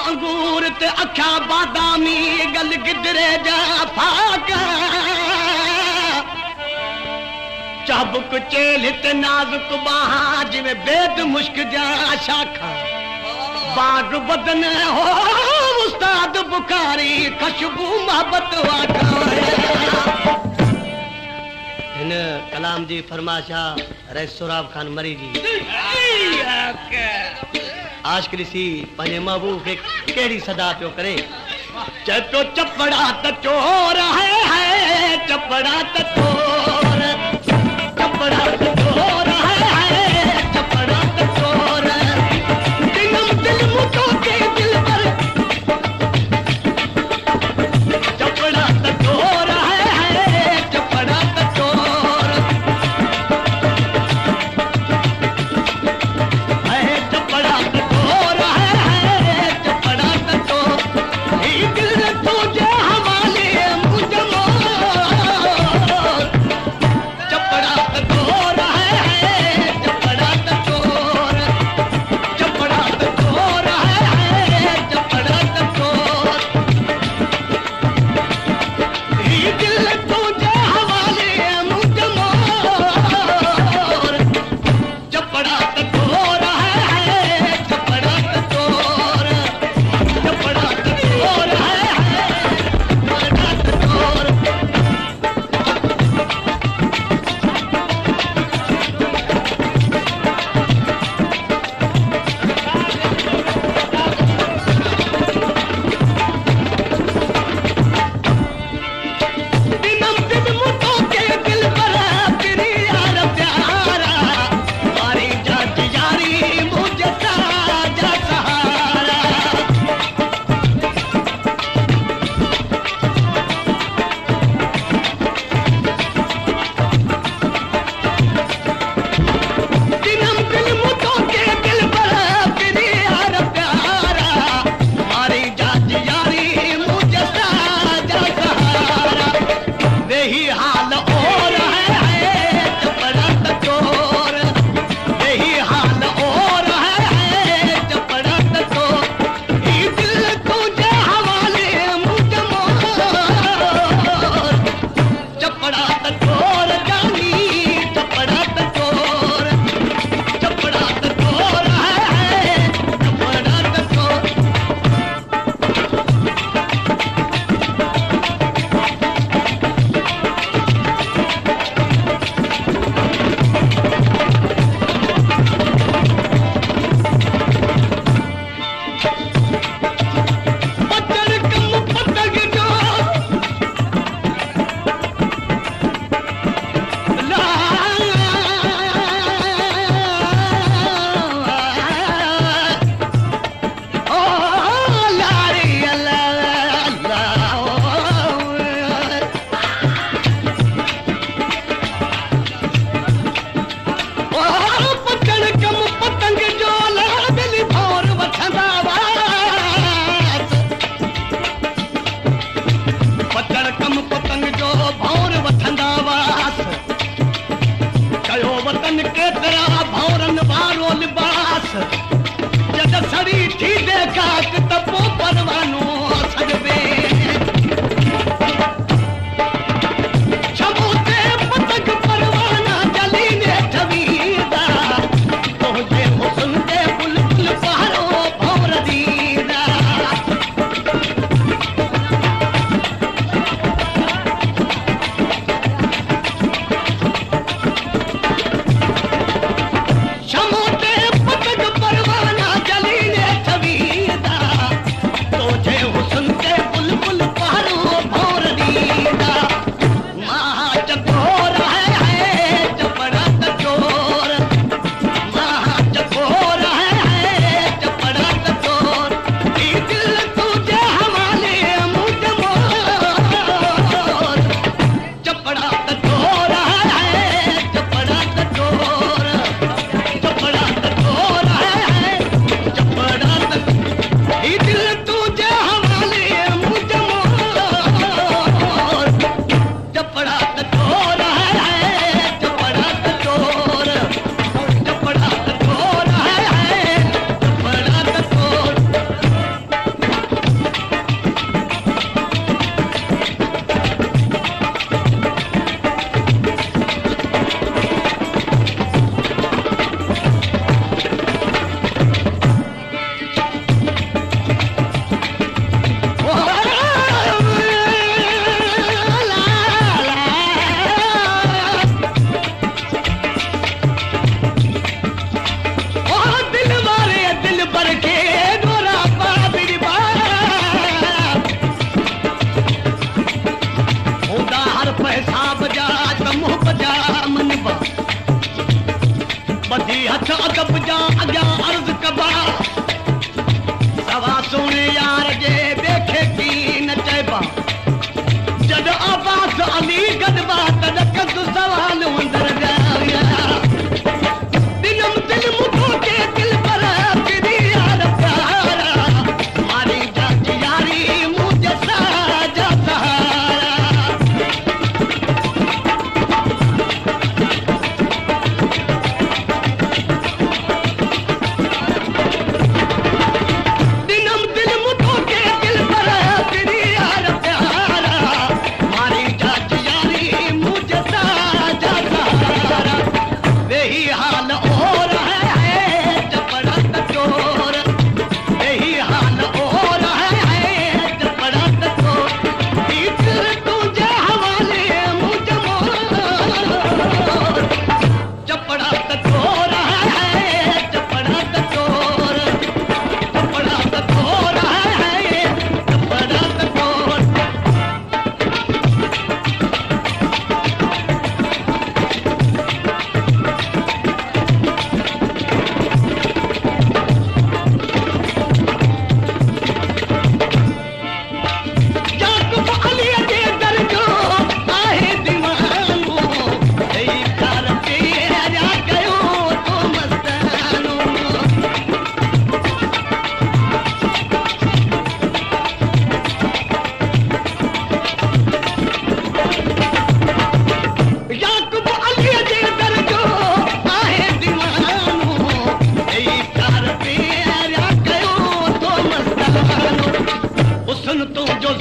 अंगूर ते अखा बादामी गल गिदरे जा फाक। चाबुक चेल ते नाजुक बाहा जिवे बेद मुश्क जा शाखा। बाग बदन हो उस्ताद बुखारी खुशबू मोहब्बत हिन कलाम जी फरमाशा रैस खान मरी जी। आश्कृसी पने के केड़ी सदा पे करे। चतो चपड़ा तो चोर है, है चपड़ा तो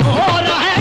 घोर है।